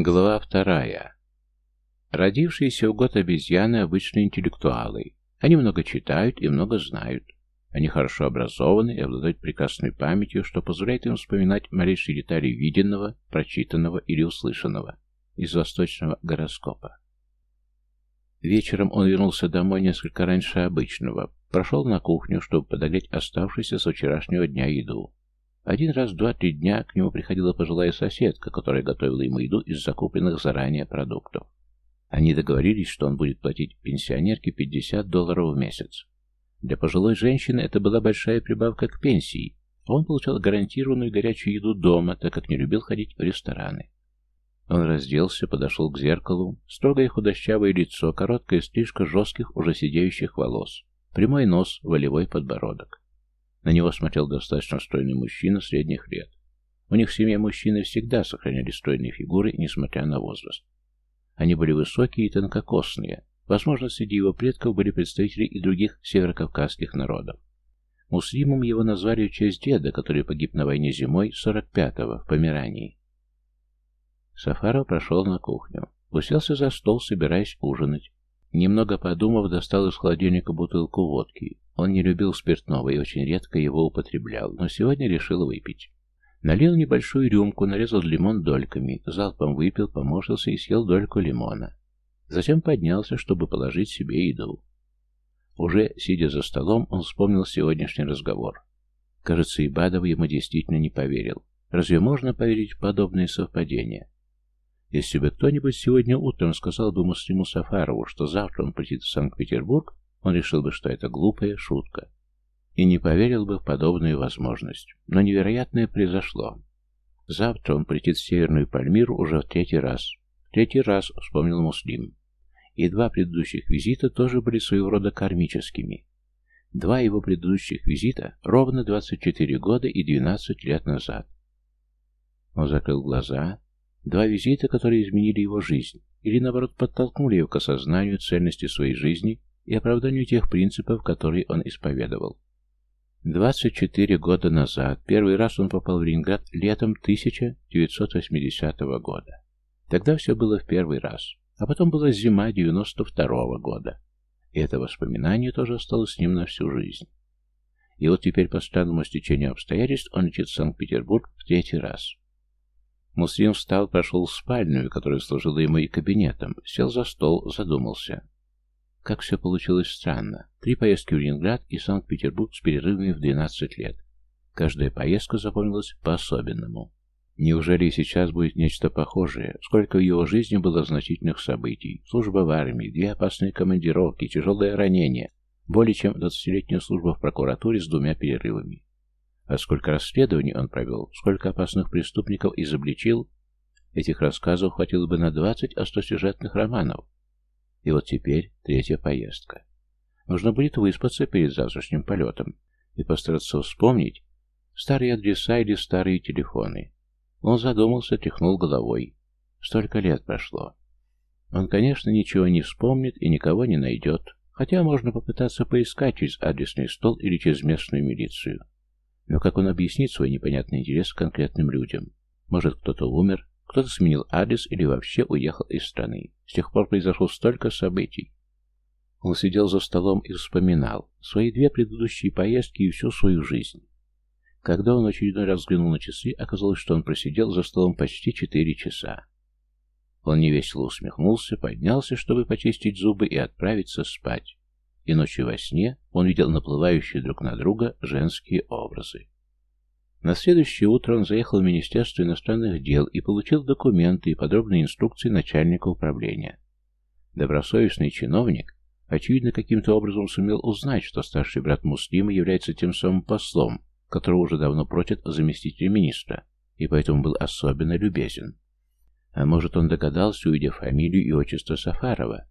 Глава вторая. Родившиеся в год обезьяны обычно интеллектуалы. Они много читают и много знают. Они хорошо образованы и обладают прекрасной памятью, что позволяет им вспоминать малейшие детали виденного, прочитанного или услышанного из восточного гороскопа. Вечером он вернулся домой несколько раньше обычного, прошел на кухню, чтобы подогреть оставшуюся со вчерашнего дня еду. Один раз в два-три дня к нему приходила пожилая соседка, которая готовила ему еду из закупленных заранее продуктов. Они договорились, что он будет платить пенсионерке 50 долларов в месяц. Для пожилой женщины это была большая прибавка к пенсии, а он получал гарантированную горячую еду дома, так как не любил ходить в рестораны. Он разделся, подошел к зеркалу. Строгое худощавое лицо, короткая стрижка жестких, уже сидеющих волос. Прямой нос, волевой подбородок. На него смотрел достаточно стройный мужчина средних лет. У них в семье мужчины всегда сохраняли стройные фигуры, несмотря на возраст. Они были высокие и тонкокосные. Возможно, среди его предков были представители и других северокавказских народов. Муслимом его назвали в честь деда, который погиб на войне зимой 45-го в Померании. Сафаров прошел на кухню. Уселся за стол, собираясь ужинать. Немного подумав, достал из холодильника бутылку водки. Он не любил спиртного и очень редко его употреблял, но сегодня решил выпить. Налил небольшую рюмку, нарезал лимон дольками, залпом выпил, поморщился и съел дольку лимона. Затем поднялся, чтобы положить себе еду. Уже сидя за столом, он вспомнил сегодняшний разговор. Кажется, Ибадов ему действительно не поверил. Разве можно поверить в подобные совпадения? Если бы кто-нибудь сегодня утром сказал бы Муслиму Сафарову, что завтра он полетит в Санкт-Петербург, он решил бы, что это глупая шутка. И не поверил бы в подобную возможность. Но невероятное произошло. Завтра он полетит в Северную Пальмиру уже в третий раз. Третий раз, вспомнил Муслим. И два предыдущих визита тоже были своего рода кармическими. Два его предыдущих визита ровно 24 года и 12 лет назад. Он закрыл глаза. Два визита, которые изменили его жизнь, или наоборот подтолкнули его к осознанию ценности своей жизни и оправданию тех принципов, которые он исповедовал. 24 года назад первый раз он попал в Ленинград летом 1980 года. Тогда все было в первый раз, а потом была зима 92 -го года. И это воспоминание тоже осталось с ним на всю жизнь. И вот теперь по странному стечению обстоятельств он летит в Санкт-Петербург в третий раз. Муслим встал, прошел в спальню, которая служила ему и кабинетом, сел за стол, задумался. Как все получилось странно. Три поездки в Ленинград и Санкт-Петербург с перерывами в 12 лет. Каждая поездка запомнилась по-особенному. Неужели сейчас будет нечто похожее? Сколько в его жизни было значительных событий. Служба в армии, две опасные командировки, тяжелое ранение. Более чем 20-летняя служба в прокуратуре с двумя перерывами. А сколько расследований он провел, сколько опасных преступников изобличил, этих рассказов хватило бы на 20 остросюжетных романов. И вот теперь третья поездка. Нужно будет выспаться перед завтрашним полетом и постараться вспомнить старые адреса или старые телефоны. Он задумался, тряхнул головой. Столько лет прошло. Он, конечно, ничего не вспомнит и никого не найдет, хотя можно попытаться поискать через адресный стол или через местную милицию. Но как он объяснит свой непонятный интерес конкретным людям? Может, кто-то умер, кто-то сменил адрес или вообще уехал из страны. С тех пор произошло столько событий. Он сидел за столом и вспоминал свои две предыдущие поездки и всю свою жизнь. Когда он очередной раз взглянул на часы, оказалось, что он просидел за столом почти четыре часа. Он невесело усмехнулся, поднялся, чтобы почистить зубы и отправиться спать. И ночью во сне он видел наплывающие друг на друга женские образы. На следующее утро он заехал в Министерство иностранных дел и получил документы и подробные инструкции начальника управления. Добросовестный чиновник, очевидно, каким-то образом сумел узнать, что старший брат Муслима является тем самым послом, которого уже давно просят заместителя министра, и поэтому был особенно любезен. А может, он догадался, увидев фамилию и отчество Сафарова.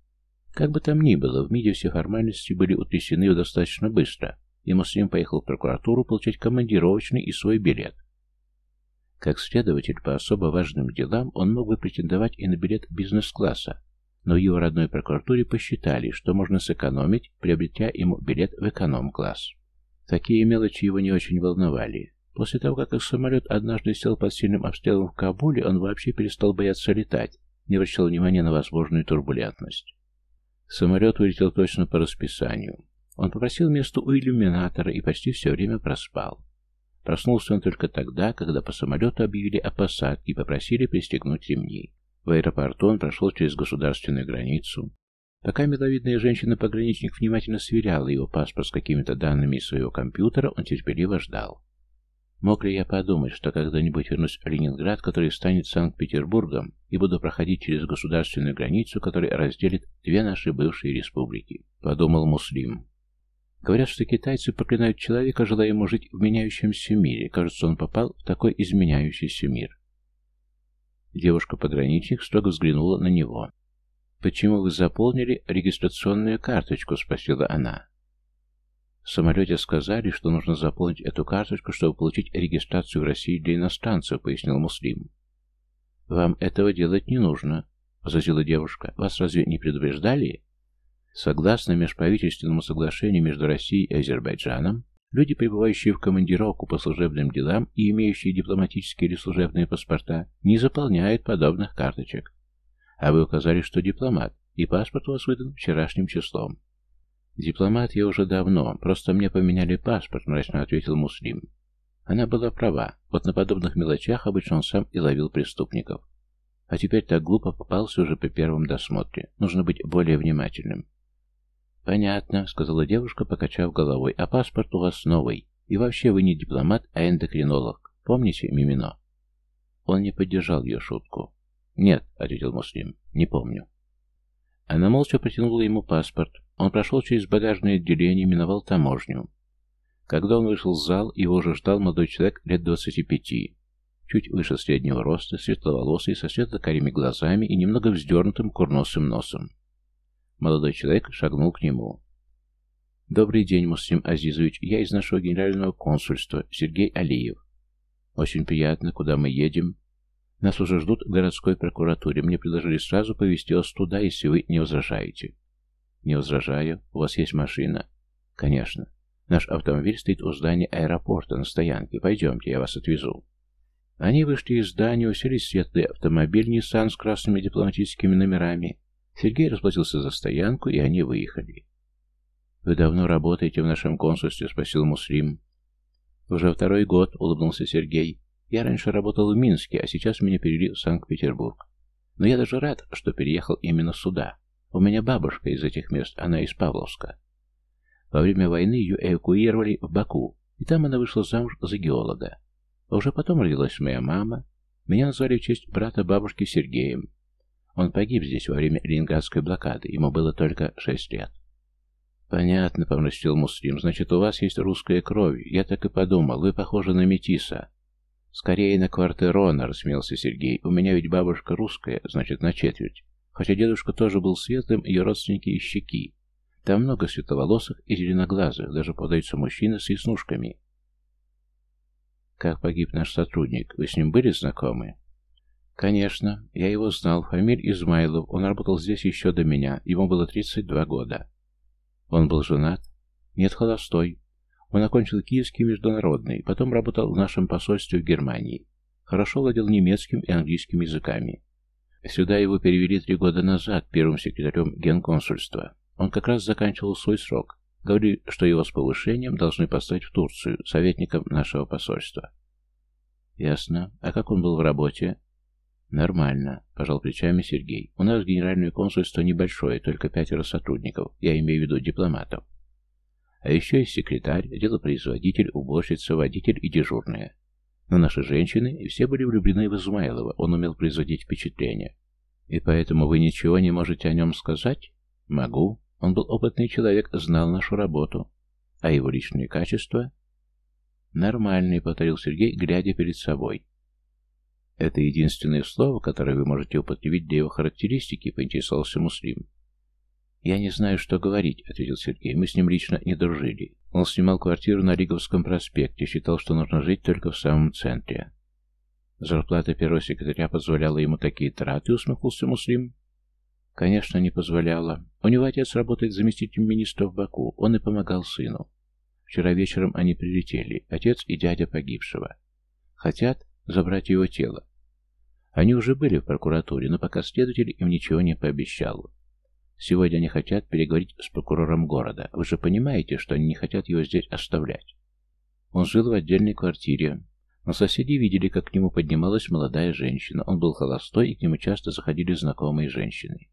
Как бы там ни было, в МИДе все формальности были утрясены достаточно быстро, и Муслим поехал в прокуратуру получать командировочный и свой билет. Как следователь по особо важным делам он мог бы претендовать и на билет бизнес-класса, но в его родной прокуратуре посчитали, что можно сэкономить, приобретя ему билет в эконом-класс. Такие мелочи его не очень волновали. После того, как их самолет однажды сел под сильным обстрелом в Кабуле, он вообще перестал бояться летать, не обращал внимания на возможную турбулентность. Самолет улетел точно по расписанию. Он попросил место у иллюминатора и почти все время проспал. Проснулся он только тогда, когда по самолету объявили о посадке и попросили пристегнуть ремни. В аэропорту он прошел через государственную границу. Пока миловидная женщина-пограничник внимательно сверяла его паспорт с какими-то данными из своего компьютера, он терпеливо ждал. Мог ли я подумать, что когда-нибудь вернусь в Ленинград, который станет Санкт-Петербургом, и буду проходить через государственную границу, которая разделит две наши бывшие республики? Подумал Муслим. Говорят, что китайцы проклинают человека, желая ему жить в меняющемся мире. Кажется, он попал в такой изменяющийся мир. Девушка-пограничник строго взглянула на него. «Почему вы заполнили регистрационную карточку?» — спросила она. В самолете сказали, что нужно заполнить эту карточку, чтобы получить регистрацию в России для иностранцев, пояснил Муслим. Вам этого делать не нужно, возразила девушка. Вас разве не предупреждали? Согласно межправительственному соглашению между Россией и Азербайджаном, люди, прибывающие в командировку по служебным делам и имеющие дипломатические или служебные паспорта, не заполняют подобных карточек. А вы указали, что дипломат, и паспорт у вас выдан вчерашним числом. «Дипломат я уже давно, просто мне поменяли паспорт», — мрачно ответил Муслим. Она была права, вот на подобных мелочах обычно он сам и ловил преступников. А теперь так глупо попался уже при первом досмотре. Нужно быть более внимательным. «Понятно», — сказала девушка, покачав головой, — «а паспорт у вас новый. И вообще вы не дипломат, а эндокринолог. Помните Мимино?» Он не поддержал ее шутку. «Нет», — ответил Муслим, — «не помню». Она молча протянула ему паспорт. Он прошел через багажное отделение, миновал таможню. Когда он вышел в зал, его уже ждал молодой человек лет двадцати пяти. Чуть выше среднего роста, светловолосый, со светло-карими глазами и немного вздернутым курносым носом. Молодой человек шагнул к нему. «Добрый день, Муслим Азизович. Я из нашего генерального консульства, Сергей Алиев. Очень приятно. Куда мы едем?» «Нас уже ждут в городской прокуратуре. Мне предложили сразу повезти вас туда, если вы не возражаете». «Не возражаю. У вас есть машина?» «Конечно. Наш автомобиль стоит у здания аэропорта на стоянке. Пойдемте, я вас отвезу». Они вышли из здания, уселись в светлый автомобиль Nissan с красными дипломатическими номерами. Сергей расплатился за стоянку, и они выехали. «Вы давно работаете в нашем консульстве?» — спросил Муслим. «Уже второй год», — улыбнулся Сергей. «Я раньше работал в Минске, а сейчас меня перевели в Санкт-Петербург. Но я даже рад, что переехал именно сюда. У меня бабушка из этих мест, она из Павловска. Во время войны ее эвакуировали в Баку, и там она вышла замуж за геолога. А уже потом родилась моя мама. Меня назвали в честь брата бабушки Сергеем. Он погиб здесь во время ленинградской блокады, ему было только шесть лет. «Понятно», — помрачил Муслим, — «значит, у вас есть русская кровь. Я так и подумал, вы похожи на метиса». «Скорее на квартерона», — рассмеялся Сергей. «У меня ведь бабушка русская, значит, на четверть. Хотя дедушка тоже был светлым, ее родственники щеки. Там много светловолосых и зеленоглазых, даже подаются мужчины с веснушками. Как погиб наш сотрудник? Вы с ним были знакомы? Конечно, я его знал, Фамиль Измайлов, он работал здесь еще до меня, ему было 32 года. Он был женат? Нет, холостой. Он окончил Киевский международный, потом работал в нашем посольстве в Германии. Хорошо владел немецким и английским языками. Сюда его перевели три года назад первым секретарем генконсульства. Он как раз заканчивал свой срок. Говорили, что его с повышением должны поставить в Турцию, советником нашего посольства. Ясно. А как он был в работе? Нормально, пожал плечами Сергей. У нас генеральное консульство небольшое, только пятеро сотрудников. Я имею в виду дипломатов. А еще есть секретарь, делопроизводитель, уборщица, водитель и дежурная. Но наши женщины все были влюблены в Измайлова, он умел производить впечатление. И поэтому вы ничего не можете о нем сказать? Могу. Он был опытный человек, знал нашу работу. А его личные качества? Нормальный, повторил Сергей, глядя перед собой. Это единственное слово, которое вы можете употребить для его характеристики, поинтересовался Муслим. «Я не знаю, что говорить», — ответил Сергей. «Мы с ним лично не дружили. Он снимал квартиру на Риговском проспекте, считал, что нужно жить только в самом центре». «Зарплата первого секретаря позволяла ему такие траты», — усмехнулся Муслим. «Конечно, не позволяла. У него отец работает заместителем министра в Баку. Он и помогал сыну. Вчера вечером они прилетели, отец и дядя погибшего. Хотят забрать его тело. Они уже были в прокуратуре, но пока следователь им ничего не пообещал. Сегодня они хотят переговорить с прокурором города. Вы же понимаете, что они не хотят его здесь оставлять. Он жил в отдельной квартире, но соседи видели, как к нему поднималась молодая женщина. Он был холостой, и к нему часто заходили знакомые женщины.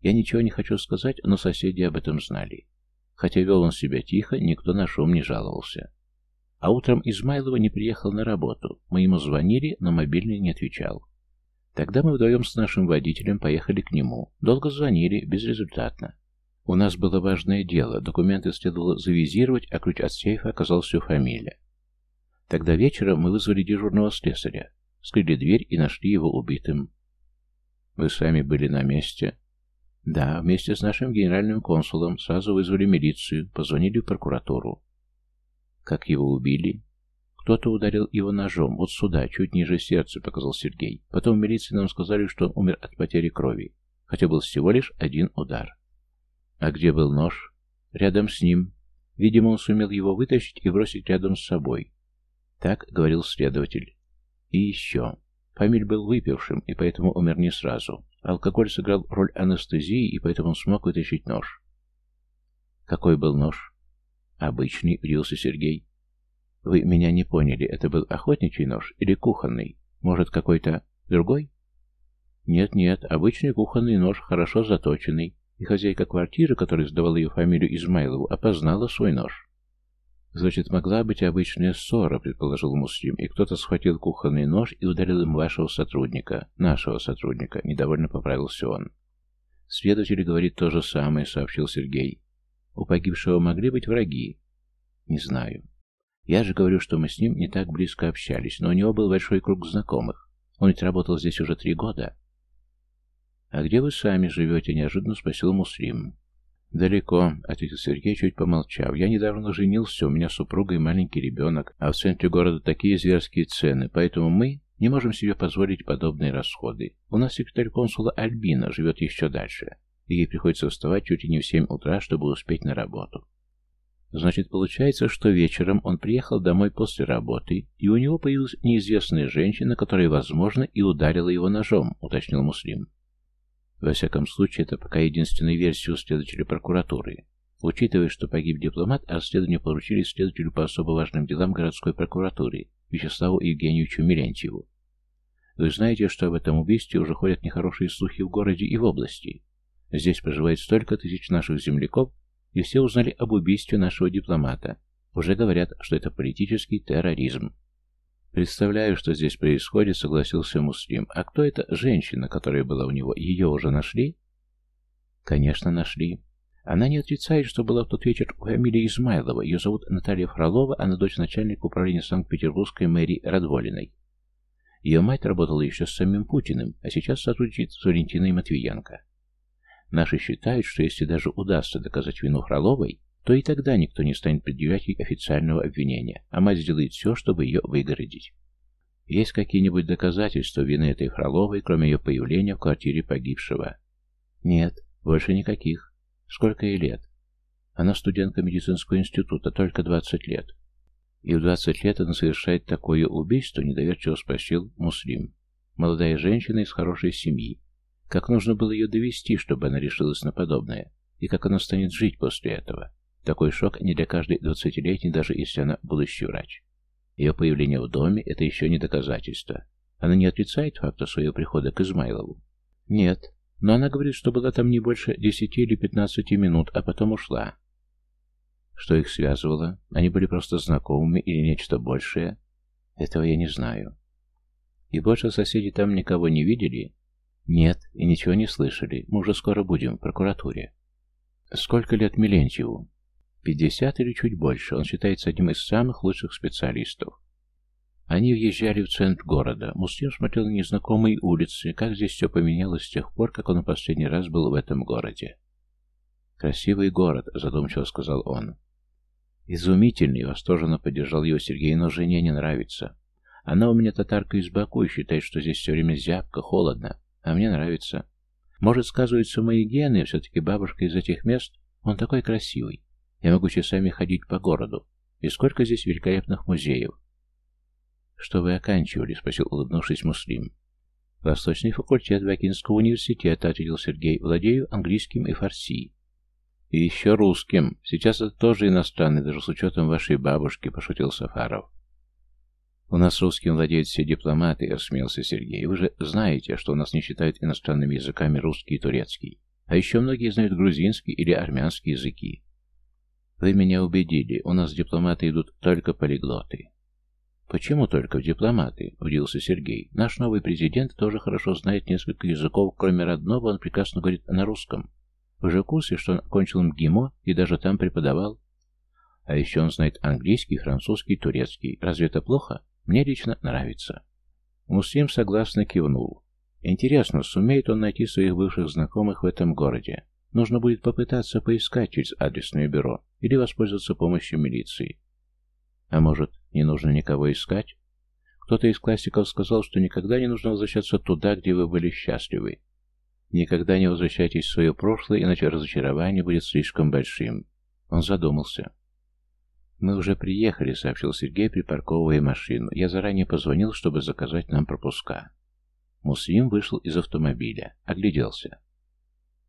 Я ничего не хочу сказать, но соседи об этом знали. Хотя вел он себя тихо, никто на шум не жаловался. А утром Измайлова не приехал на работу. Мы ему звонили, но мобильный не отвечал. Тогда мы вдвоем с нашим водителем поехали к нему. Долго звонили, безрезультатно. У нас было важное дело, документы следовало завизировать, а ключ от сейфа оказался у фамилия. Тогда вечером мы вызвали дежурного слесаря, скрыли дверь и нашли его убитым. Вы сами были на месте? Да, вместе с нашим генеральным консулом сразу вызвали милицию, позвонили в прокуратуру. Как его убили? Кто-то ударил его ножом, вот сюда, чуть ниже сердца, показал Сергей. Потом в милиции нам сказали, что он умер от потери крови, хотя был всего лишь один удар. А где был нож? Рядом с ним. Видимо, он сумел его вытащить и бросить рядом с собой. Так говорил следователь. И еще. Фамиль был выпившим, и поэтому умер не сразу. Алкоголь сыграл роль анестезии, и поэтому он смог вытащить нож. Какой был нож? Обычный, удивился Сергей. Вы меня не поняли, это был охотничий нож или кухонный? Может, какой-то другой? Нет-нет, обычный кухонный нож, хорошо заточенный, и хозяйка квартиры, которая сдавала ее фамилию Измайлову, опознала свой нож. Значит, могла быть обычная ссора, предположил Муслим, и кто-то схватил кухонный нож и ударил им вашего сотрудника, нашего сотрудника, недовольно поправился он. Следователь говорит то же самое, сообщил Сергей. У погибшего могли быть враги? Не знаю. Я же говорю, что мы с ним не так близко общались, но у него был большой круг знакомых. Он ведь работал здесь уже три года. «А где вы сами живете?» — неожиданно спросил Муслим. «Далеко», — ответил Сергей, чуть помолчав. «Я недавно женился, у меня супруга и маленький ребенок, а в центре города такие зверские цены, поэтому мы не можем себе позволить подобные расходы. У нас секретарь консула Альбина живет еще дальше, и ей приходится вставать чуть ли не в семь утра, чтобы успеть на работу. Значит, получается, что вечером он приехал домой после работы, и у него появилась неизвестная женщина, которая, возможно, и ударила его ножом, уточнил Муслим. Во всяком случае, это пока единственная версия у следователя прокуратуры. Учитывая, что погиб дипломат, а расследование поручили следователю по особо важным делам городской прокуратуры Вячеславу Евгеньевичу Милентьеву. Вы знаете, что об этом убийстве уже ходят нехорошие слухи в городе и в области. Здесь проживает столько тысяч наших земляков, и все узнали об убийстве нашего дипломата. Уже говорят, что это политический терроризм. Представляю, что здесь происходит, согласился Муслим. А кто эта женщина, которая была у него? Ее уже нашли? Конечно, нашли. Она не отрицает, что была в тот вечер у фамилии Измайлова. Ее зовут Наталья Фролова, она дочь начальника управления Санкт-Петербургской мэрии Радволиной. Ее мать работала еще с самим Путиным, а сейчас сотрудничает с Валентиной Матвиенко. Наши считают, что если даже удастся доказать вину Фроловой, то и тогда никто не станет предъявлять ей официального обвинения, а мать сделает все, чтобы ее выгородить. Есть какие-нибудь доказательства вины этой Фроловой, кроме ее появления в квартире погибшего? Нет, больше никаких. Сколько ей лет? Она студентка медицинского института, только 20 лет. И в 20 лет она совершает такое убийство, недоверчиво спросил Муслим. Молодая женщина из хорошей семьи, как нужно было ее довести, чтобы она решилась на подобное? И как она станет жить после этого? Такой шок не для каждой двадцатилетней, даже если она будущий врач. Ее появление в доме – это еще не доказательство. Она не отрицает факта своего прихода к Измайлову? Нет, но она говорит, что была там не больше десяти или пятнадцати минут, а потом ушла. Что их связывало? Они были просто знакомыми или нечто большее? Этого я не знаю. И больше соседи там никого не видели? Нет, и ничего не слышали. Мы уже скоро будем в прокуратуре. Сколько лет Милентьеву? Пятьдесят или чуть больше. Он считается одним из самых лучших специалистов. Они въезжали в центр города. Муслим смотрел на незнакомые улицы, как здесь все поменялось с тех пор, как он в последний раз был в этом городе. «Красивый город», — задумчиво сказал он. «Изумительный», — восторженно поддержал его Сергей, но жене не нравится. Она у меня татарка из Баку и считает, что здесь все время зябко, холодно. А мне нравится. Может, сказываются мои гены, все-таки бабушка из этих мест. Он такой красивый. Я могу часами ходить по городу. И сколько здесь великолепных музеев. «Что вы оканчивали?» — спросил, улыбнувшись Муслим. «Восточный факультет Бакинского университета», — ответил Сергей. «Владею английским и фарси». «И еще русским. Сейчас это тоже иностранный, даже с учетом вашей бабушки», — пошутил Сафаров. «У нас русским владеют все дипломаты», — рассмеялся Сергей. «Вы же знаете, что у нас не считают иностранными языками русский и турецкий. А еще многие знают грузинский или армянский языки». «Вы меня убедили. У нас дипломаты идут только полиглоты». «Почему только в дипломаты?» – удивился Сергей. «Наш новый президент тоже хорошо знает несколько языков, кроме родного, он прекрасно говорит на русском. Вы же в курсе, что он окончил МГИМО и даже там преподавал? А еще он знает английский, французский, турецкий. Разве это плохо? Мне лично нравится». Муслим согласно кивнул. Интересно, сумеет он найти своих бывших знакомых в этом городе? Нужно будет попытаться поискать через адресное бюро или воспользоваться помощью милиции. А может, не нужно никого искать? Кто-то из классиков сказал, что никогда не нужно возвращаться туда, где вы были счастливы. Никогда не возвращайтесь в свое прошлое, иначе разочарование будет слишком большим. Он задумался. «Мы уже приехали», — сообщил Сергей, припарковывая машину. «Я заранее позвонил, чтобы заказать нам пропуска». Муслим вышел из автомобиля, огляделся.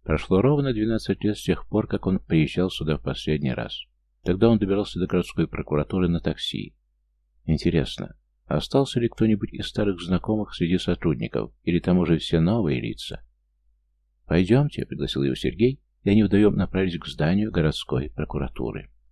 Прошло ровно 12 лет с тех пор, как он приезжал сюда в последний раз. Тогда он добирался до городской прокуратуры на такси. Интересно, остался ли кто-нибудь из старых знакомых среди сотрудников, или там уже все новые лица? «Пойдемте», — пригласил его Сергей, и они вдвоем направились к зданию городской прокуратуры.